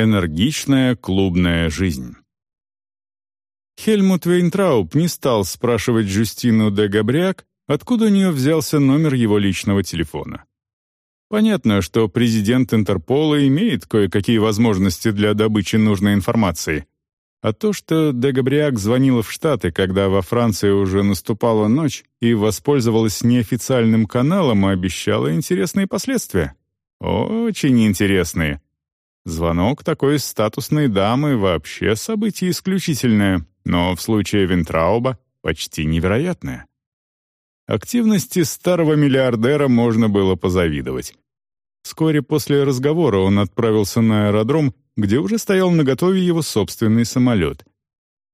Энергичная клубная жизнь. Хельмут Вейнтрауб не стал спрашивать Жюстину де Габряк, откуда у нее взялся номер его личного телефона. Понятно, что президент Интерпола имеет кое-какие возможности для добычи нужной информации. А то, что де Габриак звонила в Штаты, когда во Франции уже наступала ночь, и воспользовалась неофициальным каналом, обещало интересные последствия. Очень интересные. Звонок такой статусной дамы вообще событие исключительное, но в случае Винтрауба почти невероятное. Активности старого миллиардера можно было позавидовать. Вскоре после разговора он отправился на аэродром, где уже стоял наготове его собственный самолет.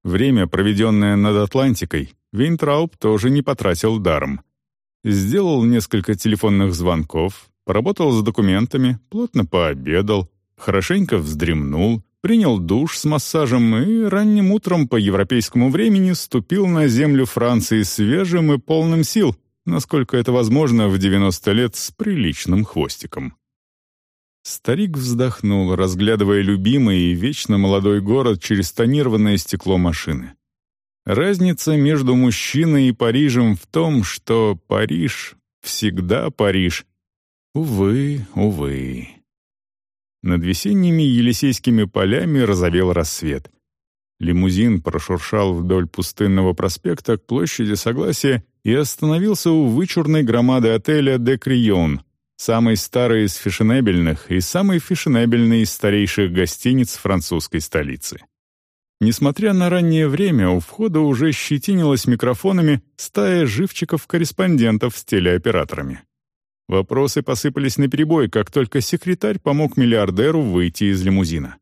Время, проведенное над Атлантикой, Вейнтрауб тоже не потратил даром. Сделал несколько телефонных звонков, поработал с документами, плотно пообедал, хорошенько вздремнул, принял душ с массажем и ранним утром по европейскому времени ступил на землю Франции свежим и полным сил, насколько это возможно в 90 лет с приличным хвостиком. Старик вздохнул, разглядывая любимый и вечно молодой город через тонированное стекло машины. Разница между мужчиной и Парижем в том, что Париж всегда Париж. Увы, увы. Над весенними Елисейскими полями разовел рассвет. Лимузин прошуршал вдоль пустынного проспекта к площади Согласия и остановился у вычурной громады отеля «Де Крион», самой старой из фешенебельных и самой фешенебельной из старейших гостиниц французской столицы. Несмотря на раннее время, у входа уже щетинилась микрофонами стая живчиков-корреспондентов с телеоператорами. Вопросы посыпались наперебой, как только секретарь помог миллиардеру выйти из лимузина.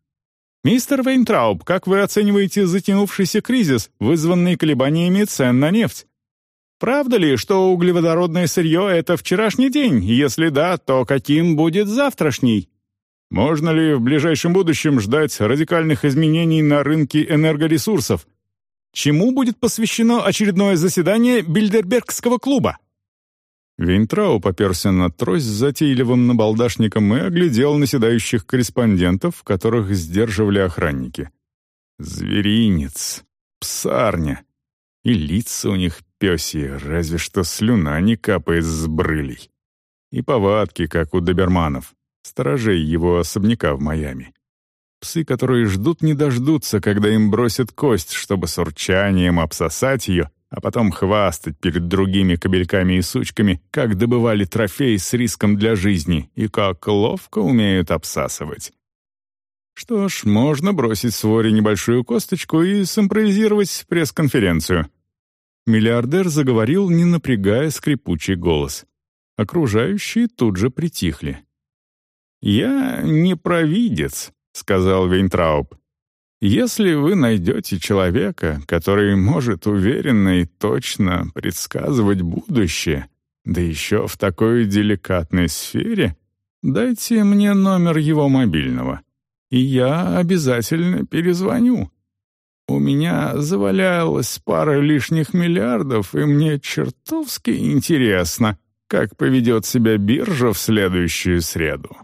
«Мистер Вейнтрауб, как вы оцениваете затянувшийся кризис, вызванный колебаниями цен на нефть? Правда ли, что углеводородное сырье — это вчерашний день? Если да, то каким будет завтрашний? Можно ли в ближайшем будущем ждать радикальных изменений на рынке энергоресурсов? Чему будет посвящено очередное заседание Бильдербергского клуба? Вейнтрау поперся на трость с затейливым набалдашником и оглядел наседающих корреспондентов, которых сдерживали охранники. Зверинец, псарня. И лица у них пёсьи, разве что слюна не капает с брылей. И повадки, как у доберманов, сторожей его особняка в Майами. Псы, которые ждут не дождутся, когда им бросят кость, чтобы с урчанием обсосать ее — а потом хвастать перед другими кобельками и сучками, как добывали трофей с риском для жизни и как ловко умеют обсасывать. Что ж, можно бросить своре небольшую косточку и симпровизировать пресс-конференцию. Миллиардер заговорил, не напрягая скрипучий голос. Окружающие тут же притихли. «Я не провидец», — сказал Вейнтрауб. Если вы найдете человека, который может уверенно и точно предсказывать будущее, да еще в такой деликатной сфере, дайте мне номер его мобильного, и я обязательно перезвоню. У меня завалялась пара лишних миллиардов, и мне чертовски интересно, как поведет себя биржа в следующую среду.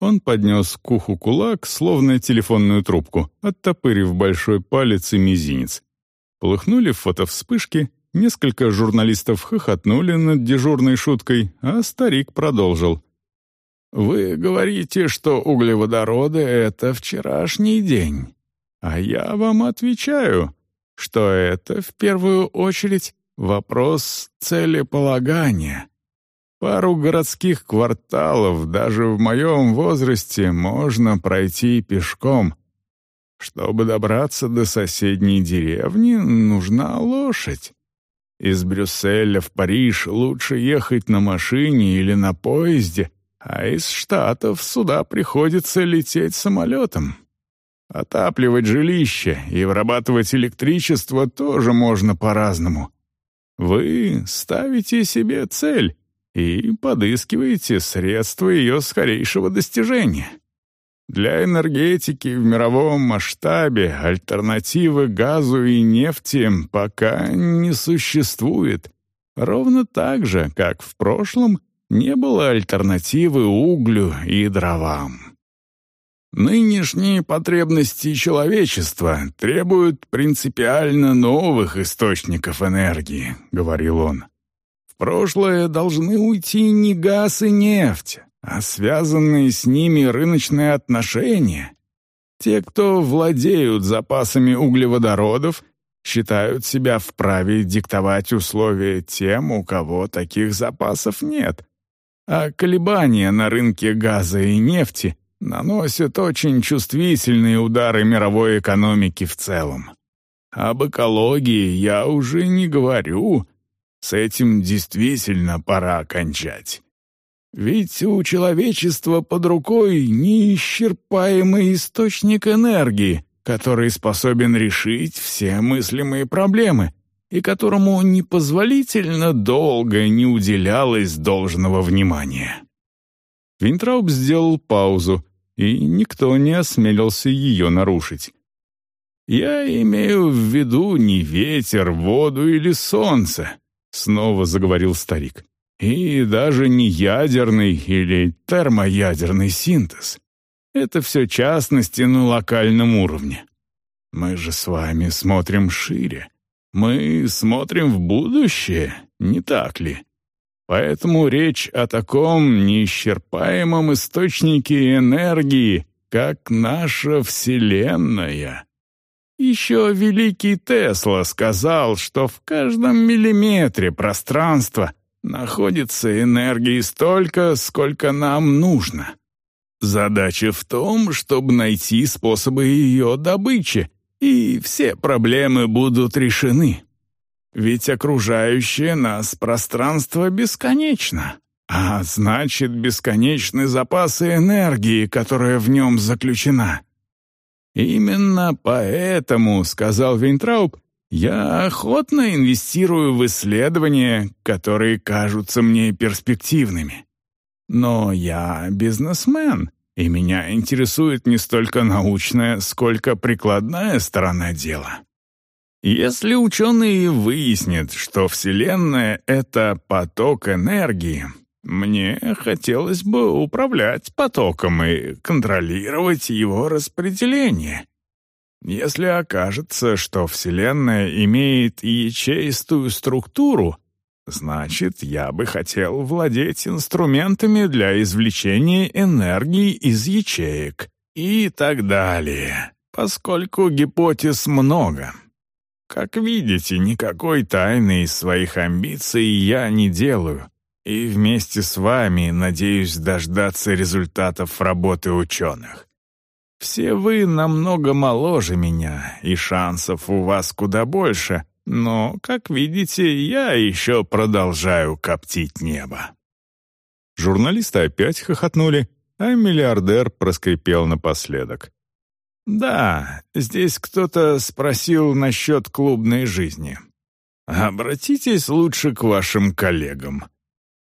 Он поднес к уху кулак, словно телефонную трубку, оттопырив большой палец и мизинец. Полыхнули фотовспышки, несколько журналистов хохотнули над дежурной шуткой, а старик продолжил. «Вы говорите, что углеводороды — это вчерашний день. А я вам отвечаю, что это в первую очередь вопрос целеполагания. Пару городских кварталов даже в моем возрасте можно пройти пешком. Чтобы добраться до соседней деревни, нужна лошадь. Из Брюсселя в Париж лучше ехать на машине или на поезде, а из Штатов сюда приходится лететь самолетом. Отапливать жилище и вырабатывать электричество тоже можно по-разному. Вы ставите себе цель и подыскиваете средства ее скорейшего достижения. Для энергетики в мировом масштабе альтернативы газу и нефти пока не существует, ровно так же, как в прошлом не было альтернативы углю и дровам. Нынешние потребности человечества требуют принципиально новых источников энергии, говорил он. Прошлое должны уйти не газ и нефть, а связанные с ними рыночные отношения. Те, кто владеют запасами углеводородов, считают себя вправе диктовать условия тем, у кого таких запасов нет. А колебания на рынке газа и нефти наносят очень чувствительные удары мировой экономики в целом. Об экологии я уже не говорю. С этим действительно пора кончать. Ведь у человечества под рукой неисчерпаемый источник энергии, который способен решить все мыслимые проблемы и которому непозволительно долго не уделялось должного внимания. Винтрауб сделал паузу, и никто не осмелился ее нарушить. «Я имею в виду не ветер, воду или солнце», — снова заговорил старик. «И даже не ядерный или термоядерный синтез. Это все частности на локальном уровне. Мы же с вами смотрим шире. Мы смотрим в будущее, не так ли? Поэтому речь о таком неисчерпаемом источнике энергии, как наша Вселенная. Еще великий Тесла сказал, что в каждом миллиметре пространства находится энергии столько, сколько нам нужно. Задача в том, чтобы найти способы ее добычи, и все проблемы будут решены. Ведь окружающее нас пространство бесконечно, а значит, бесконечны запасы энергии, которая в нем заключена. Именно поэтому, сказал Винтрауб, я охотно инвестирую в исследования, которые кажутся мне перспективными. Но я бизнесмен, и меня интересует не столько научная, сколько прикладная сторона дела. Если ученые выяснят, что Вселенная — это поток энергии, мне хотелось бы управлять потоком и контролировать его распределение. Если окажется, что Вселенная имеет ячеистую структуру, значит, я бы хотел владеть инструментами для извлечения энергии из ячеек и так далее, поскольку гипотез много. Как видите, никакой тайны из своих амбиций я не делаю, и вместе с вами надеюсь дождаться результатов работы ученых. Все вы намного моложе меня, и шансов у вас куда больше, но, как видите, я еще продолжаю коптить небо». Журналисты опять хохотнули, а миллиардер проскрипел напоследок. «Да, здесь кто-то спросил насчет клубной жизни. Обратитесь лучше к вашим коллегам.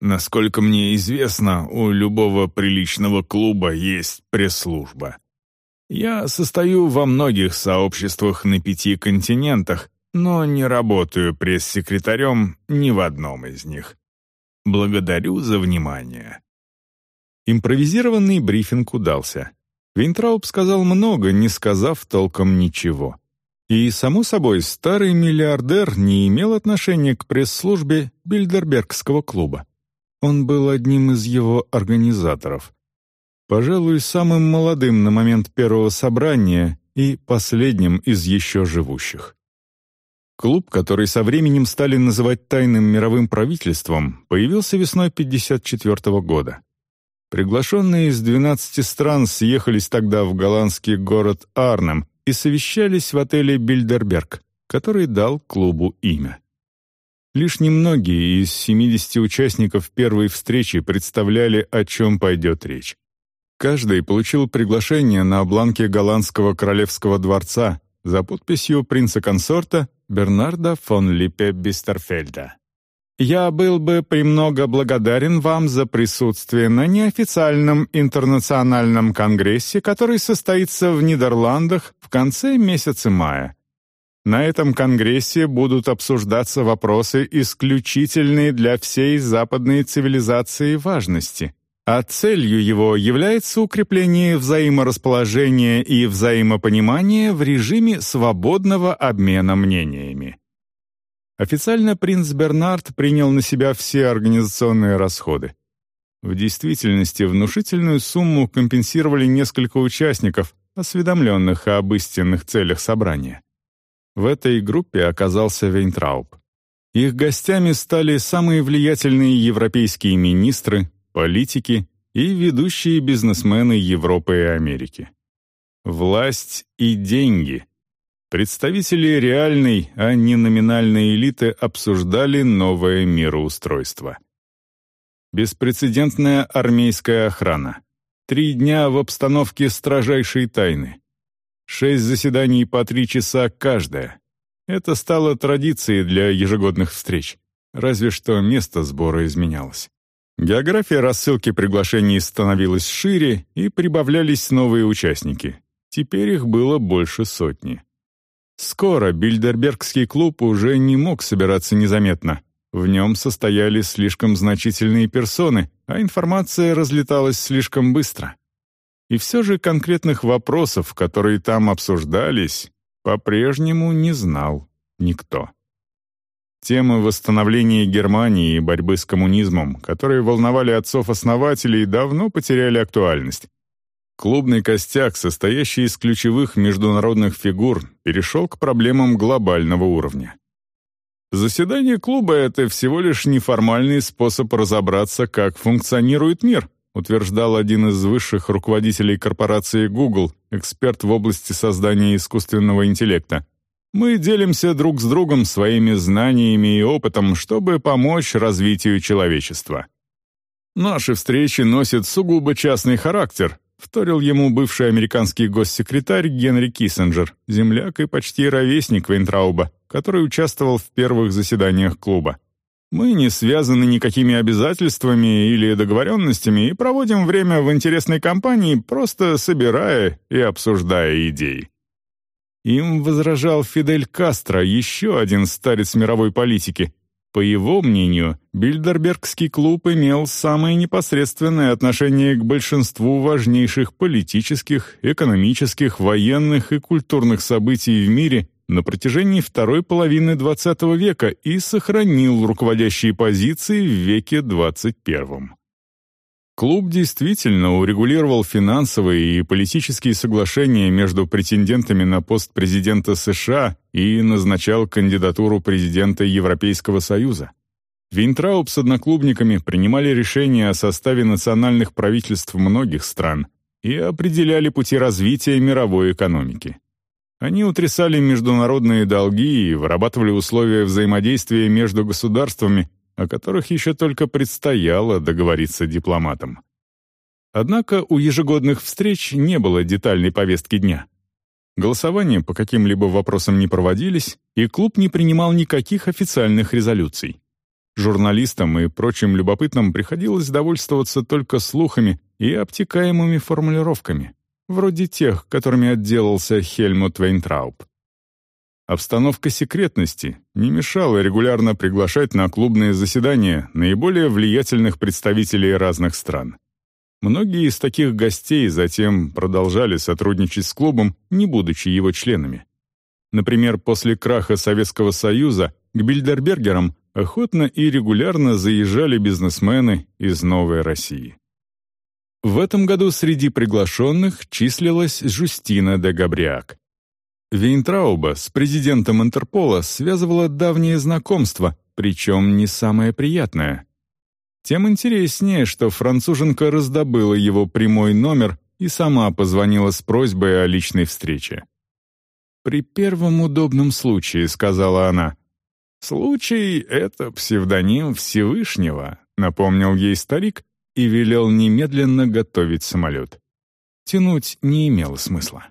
Насколько мне известно, у любого приличного клуба есть пресс-служба. Я состою во многих сообществах на пяти континентах, но не работаю пресс-секретарем ни в одном из них. Благодарю за внимание». Импровизированный брифинг удался. Винтрауб сказал много, не сказав толком ничего. И, само собой, старый миллиардер не имел отношения к пресс-службе Бильдербергского клуба. Он был одним из его организаторов. Пожалуй, самым молодым на момент первого собрания и последним из еще живущих. Клуб, который со временем стали называть тайным мировым правительством, появился весной 1954 года. Приглашенные из 12 стран съехались тогда в голландский город Арнем и совещались в отеле «Бильдерберг», который дал клубу имя. Лишь немногие из 70 участников первой встречи представляли, о чем пойдет речь. Каждый получил приглашение на бланке голландского королевского дворца за подписью принца-консорта Бернарда фон Липпе Бистерфельда. Я был бы премного благодарен вам за присутствие на неофициальном интернациональном конгрессе, который состоится в Нидерландах в конце месяца мая. На этом конгрессе будут обсуждаться вопросы исключительные для всей западной цивилизации важности. а целью его является укрепление взаиморасположения и взаимопонимания в режиме свободного обмена мнениями. Официально принц Бернард принял на себя все организационные расходы. В действительности внушительную сумму компенсировали несколько участников, осведомленных об истинных целях собрания. В этой группе оказался Вейнтрауб. Их гостями стали самые влиятельные европейские министры, политики и ведущие бизнесмены Европы и Америки. Власть и деньги. Представители реальной, а не номинальной элиты обсуждали новое мироустройство. Беспрецедентная армейская охрана. Три дня в обстановке строжайшей тайны. Шесть заседаний по три часа каждое. Это стало традицией для ежегодных встреч, разве что место сбора изменялось. География рассылки приглашений становилась шире, и прибавлялись новые участники. Теперь их было больше сотни. Скоро Бильдербергский клуб уже не мог собираться незаметно. В нем состояли слишком значительные персоны, а информация разлеталась слишком быстро. И все же конкретных вопросов, которые там обсуждались, по-прежнему не знал никто. Темы восстановления Германии и борьбы с коммунизмом, которые волновали отцов-основателей, давно потеряли актуальность. Клубный костяк, состоящий из ключевых международных фигур, перешел к проблемам глобального уровня. Заседание клуба — это всего лишь неформальный способ разобраться, как функционирует мир, утверждал один из высших руководителей корпорации Google, эксперт в области создания искусственного интеллекта. Мы делимся друг с другом своими знаниями и опытом, чтобы помочь развитию человечества. Наши встречи носят сугубо частный характер, вторил ему бывший американский госсекретарь Генри Киссинджер, земляк и почти ровесник Вейнтрауба, который участвовал в первых заседаниях клуба. Мы не связаны никакими обязательствами или договоренностями и проводим время в интересной компании, просто собирая и обсуждая идеи. Им возражал Фидель Кастро, еще один старец мировой политики. По его мнению, Бильдербергский клуб имел самое непосредственное отношение к большинству важнейших политических, экономических, военных и культурных событий в мире на протяжении второй половины XX века и сохранил руководящие позиции в веке XXI. Клуб действительно урегулировал финансовые и политические соглашения между претендентами на пост президента США и назначал кандидатуру президента Европейского Союза. Винтрауб с одноклубниками принимали решения о составе национальных правительств многих стран и определяли пути развития мировой экономики. Они утрясали международные долги и вырабатывали условия взаимодействия между государствами, о которых еще только предстояло договориться дипломатам. Однако у ежегодных встреч не было детальной повестки дня. Голосования по каким-либо вопросам не проводились, и клуб не принимал никаких официальных резолюций. Журналистам и прочим любопытным приходилось довольствоваться только слухами и обтекаемыми формулировками, вроде тех, которыми отделался Хельмут Вейнтрауб. Обстановка секретности не мешала регулярно приглашать на клубные заседания наиболее влиятельных представителей разных стран. Многие из таких гостей затем продолжали сотрудничать с клубом, не будучи его членами. Например, после краха Советского Союза к Бильдербергерам охотно и регулярно заезжали бизнесмены из Новой России. В этом году среди приглашенных числилась Жустина де Габриак. Вейнтрауба с президентом Интерпола связывало давнее знакомство, причем не самое приятное. Тем интереснее, что француженка раздобыла его прямой номер и сама позвонила с просьбой о личной встрече. «При первом удобном случае», — сказала она. «Случай — это псевдоним Всевышнего», — напомнил ей старик и велел немедленно готовить самолет. Тянуть не имело смысла.